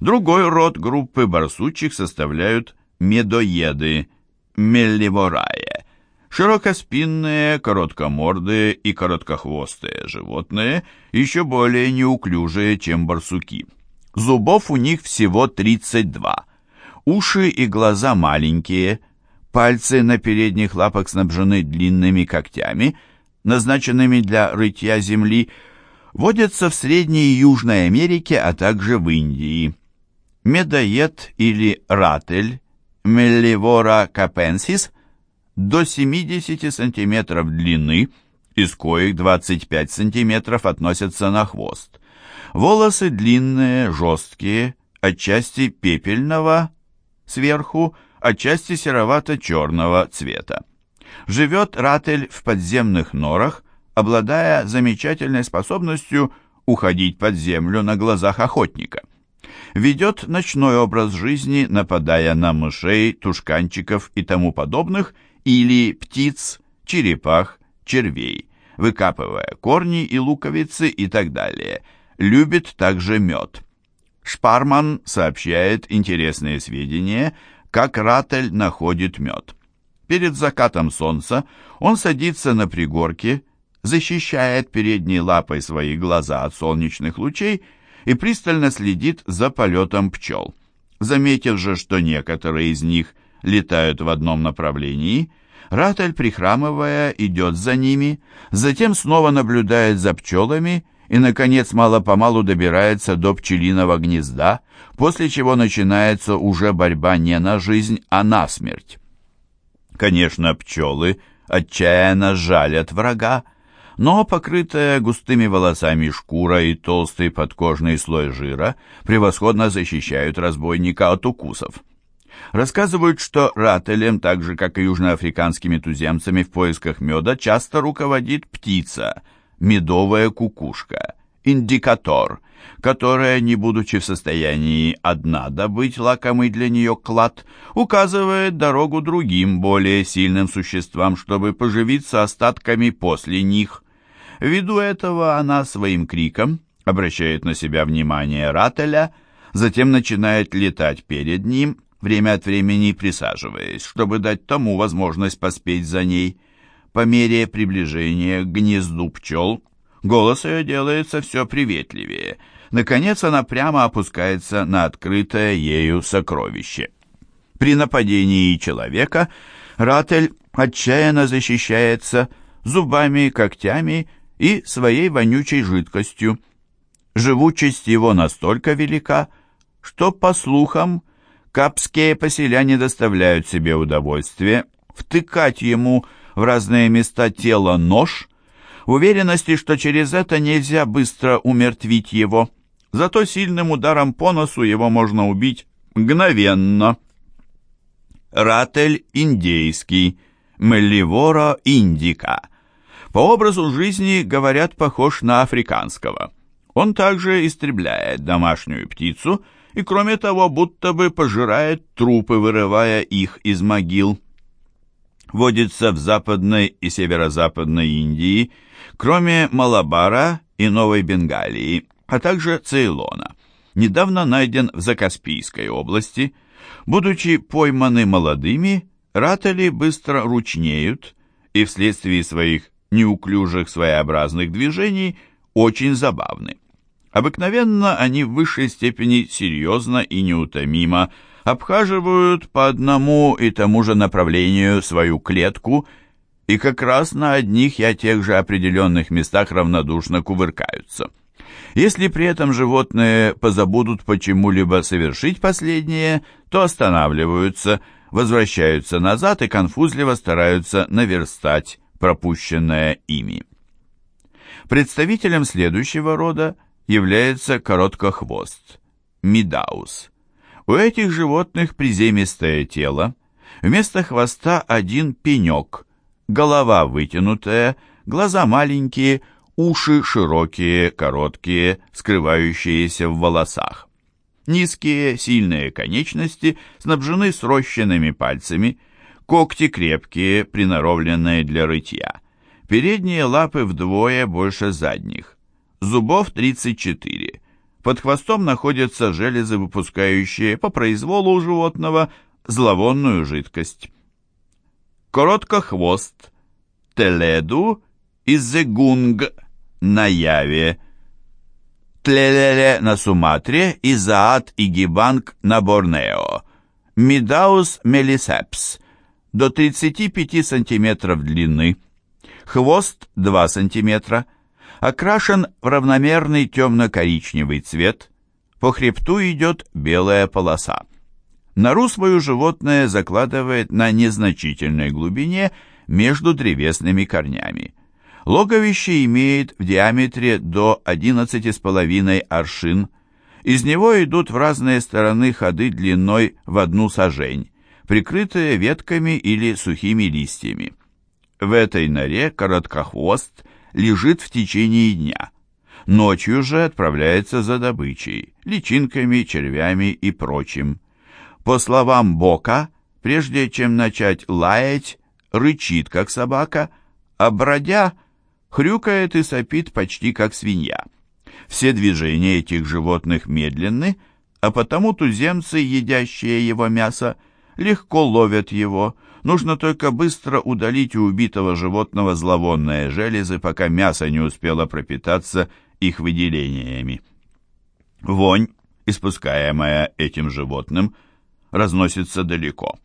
Другой род группы барсучих составляют медоеды, мелливорае, широкоспинные, короткомордые и короткохвостые животные, еще более неуклюжие, чем барсуки. Зубов у них всего 32. Уши и глаза маленькие, пальцы на передних лапах снабжены длинными когтями, назначенными для рытья земли, водятся в Средней и Южной Америке, а также в Индии. Медоед или ратель Мелливора капенсис до 70 см длины, из коих 25 см относятся на хвост. Волосы длинные, жесткие, отчасти пепельного сверху, отчасти серовато-черного цвета. Живет ратель в подземных норах, обладая замечательной способностью уходить под землю на глазах охотника. Ведет ночной образ жизни, нападая на мышей, тушканчиков и тому подобных, или птиц, черепах, червей, выкапывая корни и луковицы и так далее – любит также мед. Шпарман сообщает интересные сведения, как Ратель находит мед. Перед закатом солнца он садится на пригорке, защищает передней лапой свои глаза от солнечных лучей и пристально следит за полетом пчел. Заметив же, что некоторые из них летают в одном направлении, Ратель, прихрамывая, идет за ними, затем снова наблюдает за пчелами и, наконец, мало-помалу добирается до пчелиного гнезда, после чего начинается уже борьба не на жизнь, а на смерть. Конечно, пчелы отчаянно жалят врага, но покрытая густыми волосами шкура и толстый подкожный слой жира превосходно защищают разбойника от укусов. Рассказывают, что рателем, так же как и южноафриканскими туземцами в поисках меда, часто руководит птица – медовая кукушка, индикатор, которая, не будучи в состоянии одна добыть лакомый для нее клад, указывает дорогу другим, более сильным существам, чтобы поживиться остатками после них. Ввиду этого она своим криком обращает на себя внимание Рателя, затем начинает летать перед ним, время от времени присаживаясь, чтобы дать тому возможность поспеть за ней – по мере приближения к гнезду пчел голос ее делается все приветливее. Наконец она прямо опускается на открытое ею сокровище. При нападении человека Ратель отчаянно защищается зубами, когтями и своей вонючей жидкостью. Живучесть его настолько велика, что, по слухам, капские поселяне доставляют себе удовольствие втыкать ему в разные места тела нож, в уверенности, что через это нельзя быстро умертвить его. Зато сильным ударом по носу его можно убить мгновенно. Ратель индейский, Мелливора индика. По образу жизни, говорят, похож на африканского. Он также истребляет домашнюю птицу и, кроме того, будто бы пожирает трупы, вырывая их из могил водится в Западной и Северо-Западной Индии, кроме Малабара и Новой Бенгалии, а также Цейлона. Недавно найден в Закаспийской области. Будучи пойманы молодыми, ратели быстро ручнеют и вследствие своих неуклюжих своеобразных движений очень забавны. Обыкновенно они в высшей степени серьезно и неутомимо обхаживают по одному и тому же направлению свою клетку, и как раз на одних и тех же определенных местах равнодушно кувыркаются. Если при этом животные позабудут почему-либо совершить последнее, то останавливаются, возвращаются назад и конфузливо стараются наверстать пропущенное ими. Представителем следующего рода является короткохвост – мидаус. У этих животных приземистое тело, вместо хвоста один пенек, голова вытянутая, глаза маленькие, уши широкие, короткие, скрывающиеся в волосах. Низкие, сильные конечности снабжены срощенными пальцами, когти крепкие, приноровленные для рытья. Передние лапы вдвое больше задних. Зубов 34. Под хвостом находятся железы, выпускающие по произволу у животного зловонную жидкость. Короткохвост, теледу и зегунг на Яве. Тлелеле на Суматре и Заат и Гибанг на Борнео. Мидаус мелисепс до 35 см длины. Хвост 2 см. Окрашен в равномерный темно-коричневый цвет. По хребту идет белая полоса. Нору свою животное закладывает на незначительной глубине между древесными корнями. Логовище имеет в диаметре до 11,5 аршин. Из него идут в разные стороны ходы длиной в одну сажень, прикрытые ветками или сухими листьями. В этой норе короткохвост лежит в течение дня. Ночью же отправляется за добычей, личинками, червями и прочим. По словам Бока, прежде чем начать лаять, рычит, как собака, а бродя, хрюкает и сопит почти как свинья. Все движения этих животных медленны, а потому туземцы, едящие его мясо, легко ловят его. Нужно только быстро удалить у убитого животного зловонные железы, пока мясо не успело пропитаться их выделениями. Вонь, испускаемая этим животным, разносится далеко.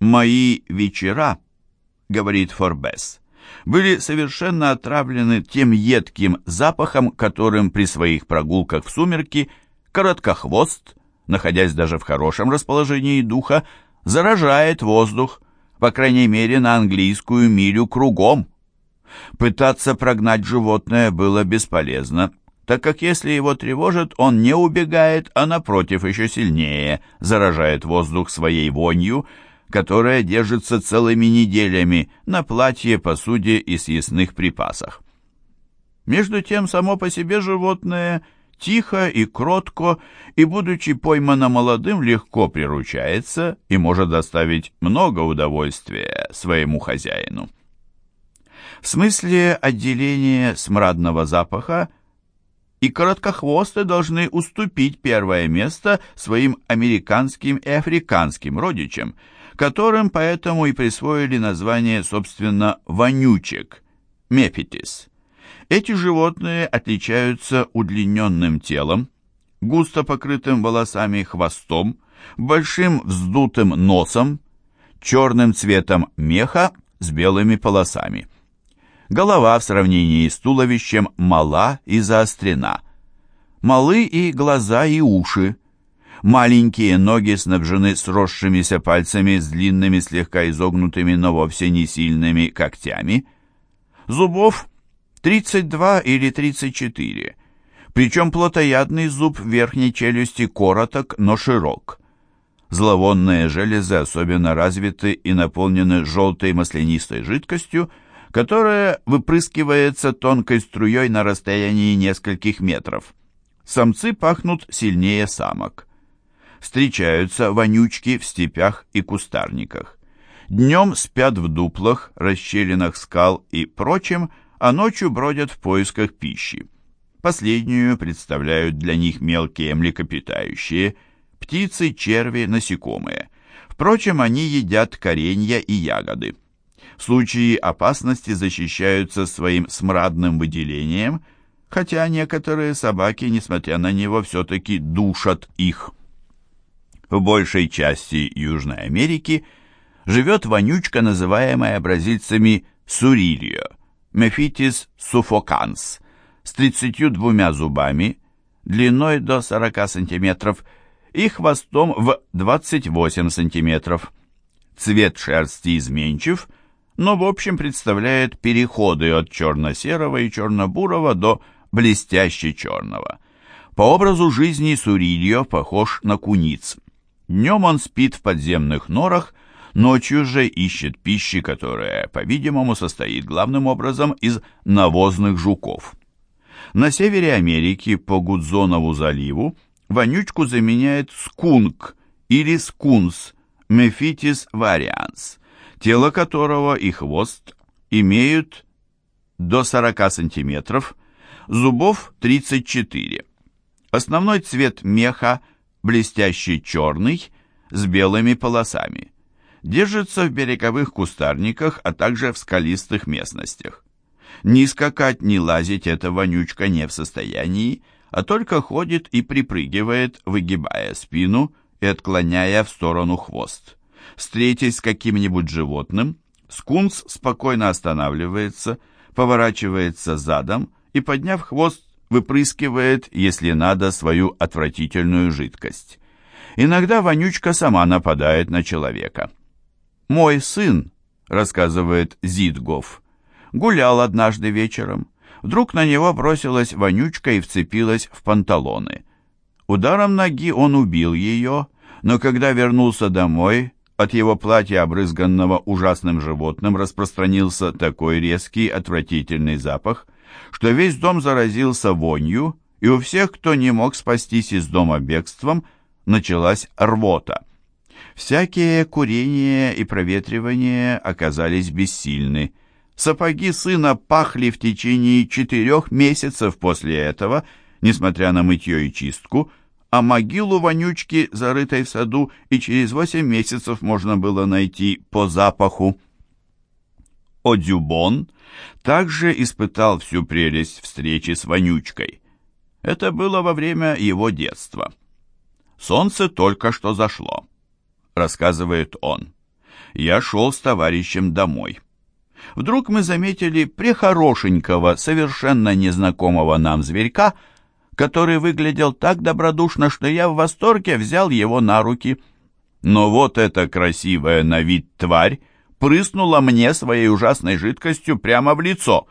«Мои вечера», — говорит Форбес, — были совершенно отравлены тем едким запахом, которым при своих прогулках в сумерки короткохвост, находясь даже в хорошем расположении духа, заражает воздух, по крайней мере, на английскую милю кругом. Пытаться прогнать животное было бесполезно, так как если его тревожит, он не убегает, а напротив еще сильнее заражает воздух своей вонью, которая держится целыми неделями на платье, посуде и съестных припасах. Между тем, само по себе животное тихо и кротко, и, будучи поймано молодым, легко приручается и может доставить много удовольствия своему хозяину. В смысле отделения смрадного запаха и короткохвосты должны уступить первое место своим американским и африканским родичам – которым поэтому и присвоили название, собственно, вонючек – мепитис. Эти животные отличаются удлиненным телом, густо покрытым волосами хвостом, большим вздутым носом, черным цветом меха с белыми полосами. Голова в сравнении с туловищем мала и заострена. Малы и глаза и уши, Маленькие ноги снабжены сросшимися пальцами с длинными, слегка изогнутыми, но вовсе не сильными когтями. Зубов 32 или 34, причем плотоядный зуб верхней челюсти короток, но широк. Зловонные железы особенно развиты и наполнены желтой маслянистой жидкостью, которая выпрыскивается тонкой струей на расстоянии нескольких метров. Самцы пахнут сильнее самок встречаются вонючки в степях и кустарниках. Днем спят в дуплах, расщелинах скал и прочем, а ночью бродят в поисках пищи. Последнюю представляют для них мелкие млекопитающие, птицы, черви, насекомые. Впрочем, они едят коренья и ягоды. В случае опасности защищаются своим смрадным выделением, хотя некоторые собаки, несмотря на него, все-таки душат их. В большей части Южной Америки живет вонючка, называемая бразильцами сурильо, Мефитис суфоканс, с 32 зубами, длиной до 40 см и хвостом в 28 см. Цвет шерсти изменчив, но в общем представляет переходы от черно-серого и черно-бурого до блестяще черного. По образу жизни Сурильо похож на куниц. Днем он спит в подземных норах, ночью же ищет пищи, которая, по-видимому, состоит главным образом из навозных жуков. На севере Америки по Гудзонову заливу вонючку заменяет скунк или скунс, мефитис варианс, тело которого и хвост имеют до 40 сантиметров, зубов 34. Основной цвет меха блестящий черный с белыми полосами. Держится в береговых кустарниках, а также в скалистых местностях. Ни скакать, ни лазить эта вонючка не в состоянии, а только ходит и припрыгивает, выгибая спину и отклоняя в сторону хвост. Встретясь с каким-нибудь животным, скунс спокойно останавливается, поворачивается задом и, подняв хвост, выпрыскивает, если надо, свою отвратительную жидкость. Иногда вонючка сама нападает на человека. «Мой сын», — рассказывает Зидгов, — гулял однажды вечером. Вдруг на него бросилась вонючка и вцепилась в панталоны. Ударом ноги он убил ее, но когда вернулся домой, от его платья, обрызганного ужасным животным, распространился такой резкий, отвратительный запах, что весь дом заразился вонью, и у всех, кто не мог спастись из дома бегством, началась рвота. Всякие курение и проветривание оказались бессильны. Сапоги сына пахли в течение четырех месяцев после этого, несмотря на мытье и чистку, а могилу вонючки, зарытой в саду, и через восемь месяцев можно было найти по запаху. Одюбон также испытал всю прелесть встречи с вонючкой. Это было во время его детства. «Солнце только что зашло», — рассказывает он. «Я шел с товарищем домой. Вдруг мы заметили прехорошенького, совершенно незнакомого нам зверька, который выглядел так добродушно, что я в восторге взял его на руки. Но вот эта красивая на вид тварь прыснула мне своей ужасной жидкостью прямо в лицо.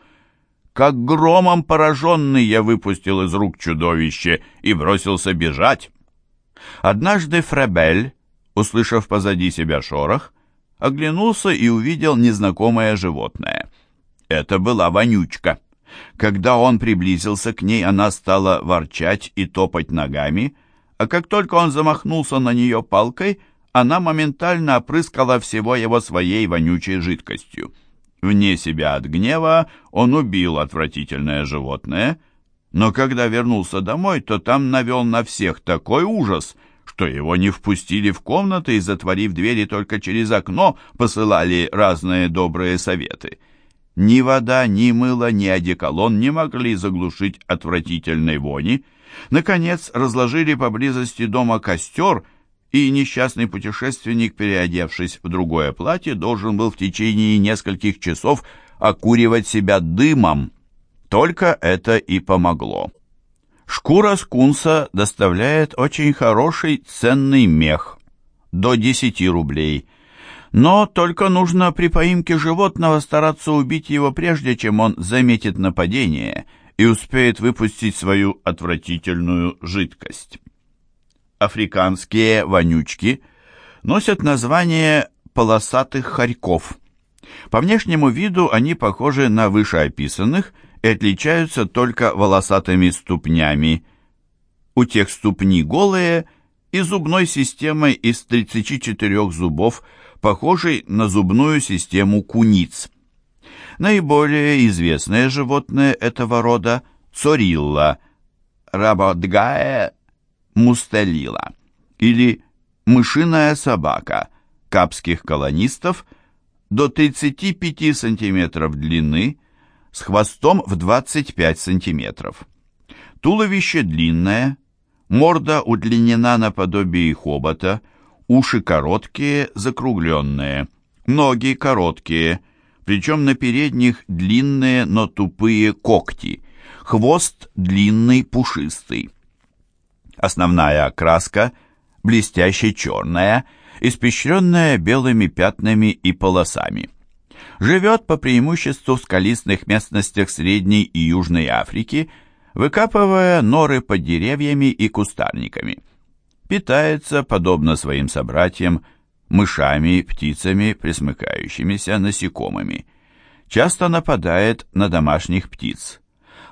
Как громом пораженный я выпустил из рук чудовище и бросился бежать. Однажды Фребель, услышав позади себя шорох, оглянулся и увидел незнакомое животное. Это была вонючка. Когда он приблизился к ней, она стала ворчать и топать ногами, а как только он замахнулся на нее палкой, она моментально опрыскала всего его своей вонючей жидкостью. Вне себя от гнева он убил отвратительное животное, но когда вернулся домой, то там навел на всех такой ужас, что его не впустили в комнаты и, затворив двери только через окно, посылали разные добрые советы. Ни вода, ни мыло, ни одеколон не могли заглушить отвратительной вони. Наконец, разложили поблизости дома костер — и несчастный путешественник, переодевшись в другое платье, должен был в течение нескольких часов окуривать себя дымом. Только это и помогло. Шкура скунса доставляет очень хороший ценный мех, до 10 рублей. Но только нужно при поимке животного стараться убить его прежде, чем он заметит нападение и успеет выпустить свою отвратительную жидкость африканские вонючки носят название полосатых хорьков. По внешнему виду они похожи на вышеописанных и отличаются только волосатыми ступнями. У тех ступни голые и зубной системой из 34 зубов, похожей на зубную систему куниц. Наиболее известное животное этого рода – цорилла, рабодгая мустелила или мышиная собака капских колонистов до 35 см длины с хвостом в 25 см. Туловище длинное, морда удлинена наподобие хобота, уши короткие, закругленные, ноги короткие, причем на передних длинные, но тупые когти, хвост длинный, пушистый. Основная окраска блестяще черная, испещренная белыми пятнами и полосами. Живет по преимуществу в скалистых местностях Средней и Южной Африки, выкапывая норы под деревьями и кустарниками. Питается, подобно своим собратьям, мышами, птицами, присмыкающимися насекомыми. Часто нападает на домашних птиц.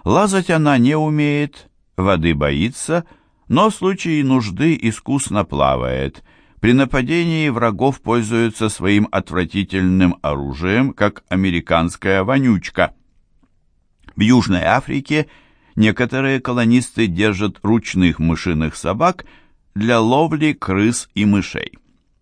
Лазать она не умеет, воды боится, но в случае нужды искусно плавает. При нападении врагов пользуется своим отвратительным оружием, как американская вонючка. В Южной Африке некоторые колонисты держат ручных мышиных собак для ловли крыс и мышей.